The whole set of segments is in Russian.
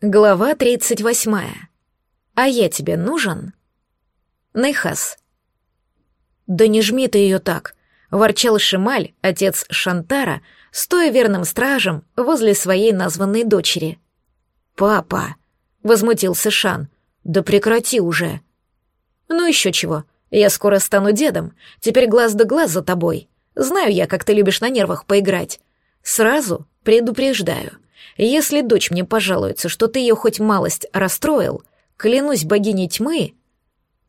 Глава 38. А я тебе нужен? Нейхас. Да не жми ты ее так, ворчал Шималь, отец Шантара, стоя верным стражем возле своей названной дочери. Папа, возмутился Шан, да прекрати уже. Ну еще чего, я скоро стану дедом, теперь глаз да глаз за тобой. Знаю я, как ты любишь на нервах поиграть. Сразу предупреждаю — если дочь мне пожалуется, что ты ее хоть малость расстроил, клянусь богиней тьмы...»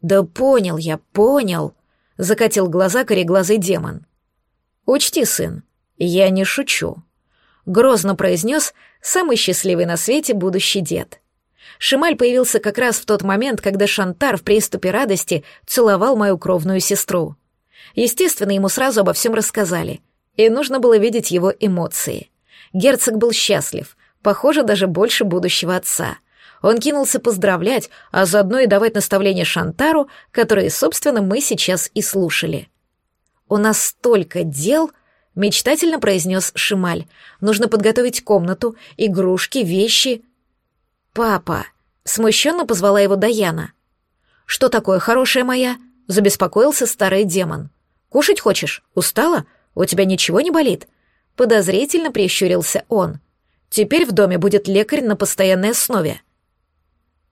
«Да понял я, понял», — закатил глаза кореглазый демон. «Учти, сын, я не шучу», — грозно произнес самый счастливый на свете будущий дед. Шималь появился как раз в тот момент, когда Шантар в приступе радости целовал мою кровную сестру. Естественно, ему сразу обо всем рассказали, и нужно было видеть его эмоции. Герцог был счастлив, похоже, даже больше будущего отца. Он кинулся поздравлять, а заодно и давать наставления Шантару, которые, собственно, мы сейчас и слушали. «У нас столько дел», — мечтательно произнес Шималь. «Нужно подготовить комнату, игрушки, вещи». «Папа», — смущенно позвала его Даяна. «Что такое, хорошая моя?» — забеспокоился старый демон. «Кушать хочешь? Устала? У тебя ничего не болит?» Подозрительно прищурился он. Теперь в доме будет лекарь на постоянной основе.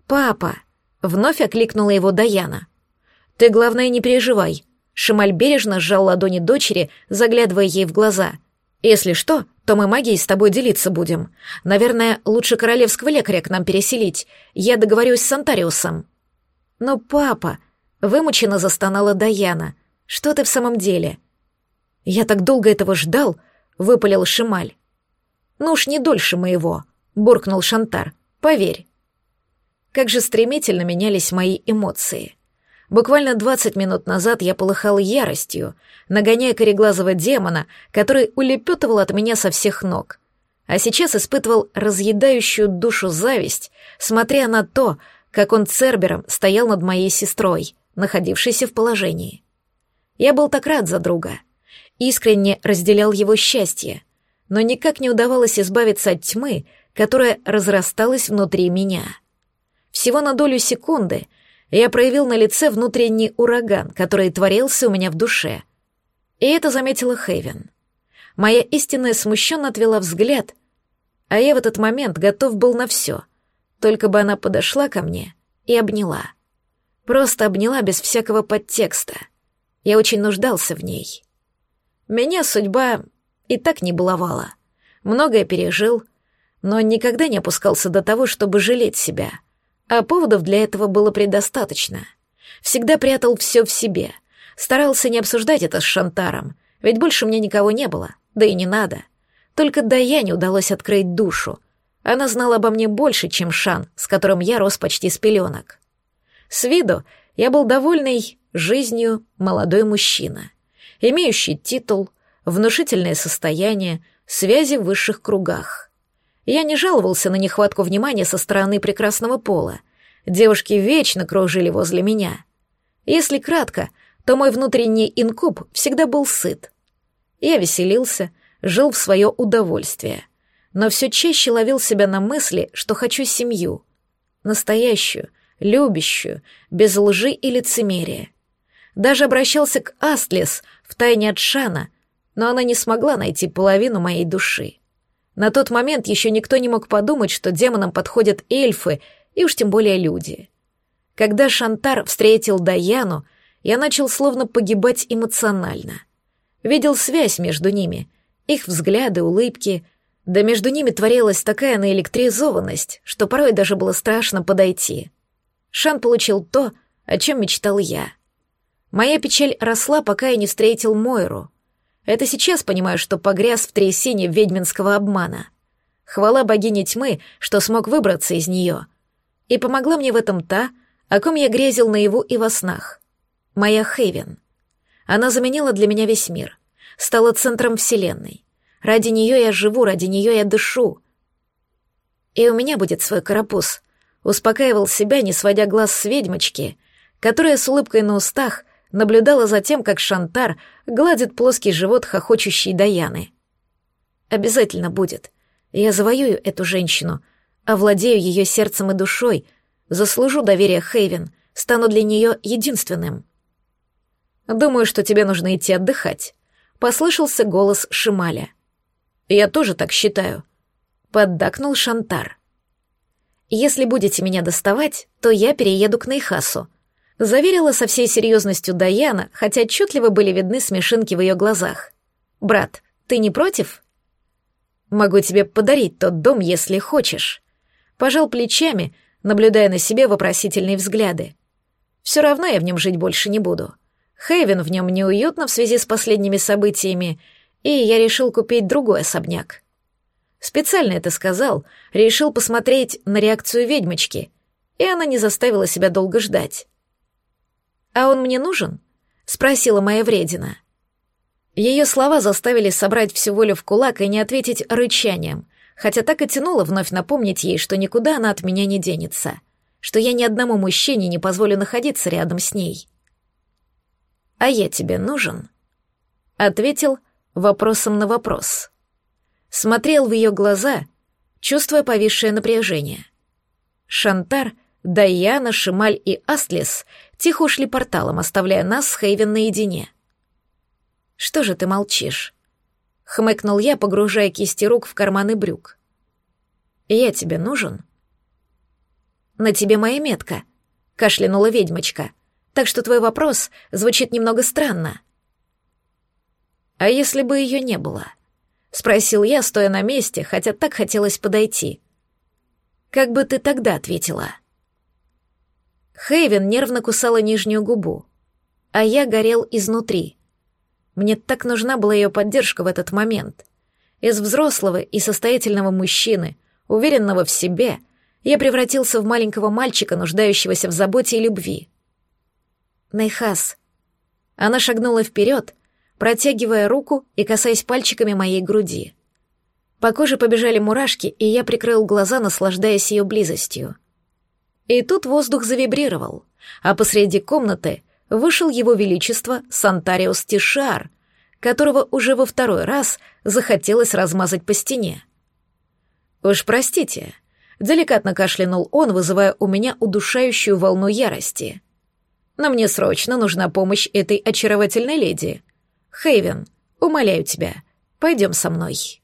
«Папа!» — вновь окликнула его Даяна. «Ты, главное, не переживай». Шималь бережно сжал ладони дочери, заглядывая ей в глаза. «Если что, то мы магией с тобой делиться будем. Наверное, лучше королевского лекаря к нам переселить. Я договорюсь с Антариусом». «Но, папа...» — вымученно застонала Даяна. «Что ты в самом деле?» «Я так долго этого ждал», — выпалил Шималь. «Ну уж не дольше моего», — буркнул Шантар. «Поверь». Как же стремительно менялись мои эмоции. Буквально двадцать минут назад я полыхал яростью, нагоняя кореглазого демона, который улепетывал от меня со всех ног. А сейчас испытывал разъедающую душу зависть, смотря на то, как он цербером стоял над моей сестрой, находившейся в положении. Я был так рад за друга — искренне разделял его счастье, но никак не удавалось избавиться от тьмы, которая разрасталась внутри меня. Всего на долю секунды я проявил на лице внутренний ураган, который творился у меня в душе. И это заметила Хейвен. Моя истинная смущенно отвела взгляд, а я в этот момент готов был на все, только бы она подошла ко мне и обняла. Просто обняла без всякого подтекста. Я очень нуждался в ней. Меня судьба и так не баловала. Многое пережил, но никогда не опускался до того, чтобы жалеть себя. А поводов для этого было предостаточно. Всегда прятал все в себе. Старался не обсуждать это с Шантаром, ведь больше мне никого не было, да и не надо. Только Даяне удалось открыть душу. Она знала обо мне больше, чем Шан, с которым я рос почти с пеленок. С виду я был довольный жизнью молодой мужчина — имеющий титул, внушительное состояние, связи в высших кругах. Я не жаловался на нехватку внимания со стороны прекрасного пола. Девушки вечно кружили возле меня. Если кратко, то мой внутренний инкуб всегда был сыт. Я веселился, жил в свое удовольствие, но все чаще ловил себя на мысли, что хочу семью. Настоящую, любящую, без лжи и лицемерия. Даже обращался к Астлес, втайне от Шана, но она не смогла найти половину моей души. На тот момент еще никто не мог подумать, что демонам подходят эльфы и уж тем более люди. Когда Шантар встретил Даяну, я начал словно погибать эмоционально. Видел связь между ними, их взгляды, улыбки, да между ними творилась такая наэлектризованность, что порой даже было страшно подойти. Шан получил то, о чем мечтал я. Моя печаль росла, пока я не встретил Мойру. Это сейчас понимаю, что погряз в трясине ведьминского обмана. Хвала богине тьмы, что смог выбраться из нее. И помогла мне в этом та, о ком я грезил наяву и во снах. Моя Хейвен. Она заменила для меня весь мир, стала центром вселенной. Ради нее я живу, ради нее я дышу. И у меня будет свой карапуз. Успокаивал себя, не сводя глаз с ведьмочки, которая с улыбкой на устах наблюдала за тем, как Шантар гладит плоский живот хохочущей Даяны. «Обязательно будет. Я завоюю эту женщину, Овладею ее сердцем и душой, заслужу доверие Хейвен, стану для нее единственным. Думаю, что тебе нужно идти отдыхать. Послышался голос Шималя. Я тоже так считаю. Поддакнул Шантар. Если будете меня доставать, то я перееду к Нейхасу. Заверила со всей серьезностью Даяна, хотя отчетливо были видны смешинки в ее глазах. «Брат, ты не против?» «Могу тебе подарить тот дом, если хочешь». Пожал плечами, наблюдая на себе вопросительные взгляды. «Все равно я в нем жить больше не буду. Хейвен в нем неуютно в связи с последними событиями, и я решил купить другой особняк. Специально это сказал, решил посмотреть на реакцию ведьмочки, и она не заставила себя долго ждать. «А он мне нужен?» — спросила моя вредина. Ее слова заставили собрать всю волю в кулак и не ответить рычанием, хотя так и тянуло вновь напомнить ей, что никуда она от меня не денется, что я ни одному мужчине не позволю находиться рядом с ней. «А я тебе нужен?» Ответил вопросом на вопрос. Смотрел в ее глаза, чувствуя повисшее напряжение. Шантар, Даяна, Шималь и Астлес тихо ушли порталом, оставляя нас с Хейвен наедине. «Что же ты молчишь?» — хмыкнул я, погружая кисти рук в карманы брюк. «Я тебе нужен?» «На тебе моя метка», — кашлянула ведьмочка так что твой вопрос звучит немного странно. А если бы ее не было? Спросил я, стоя на месте, хотя так хотелось подойти. Как бы ты тогда ответила? Хейвен нервно кусала нижнюю губу, а я горел изнутри. Мне так нужна была ее поддержка в этот момент. Из взрослого и состоятельного мужчины, уверенного в себе, я превратился в маленького мальчика, нуждающегося в заботе и любви. Найхас. Она шагнула вперед, протягивая руку и касаясь пальчиками моей груди. По коже побежали мурашки, и я прикрыл глаза, наслаждаясь ее близостью. И тут воздух завибрировал, а посреди комнаты вышел его величество Сантариус Тишар, которого уже во второй раз захотелось размазать по стене. «Уж простите», — деликатно кашлянул он, вызывая у меня удушающую волну ярости — но мне срочно нужна помощь этой очаровательной леди. Хейвен, умоляю тебя, пойдем со мной».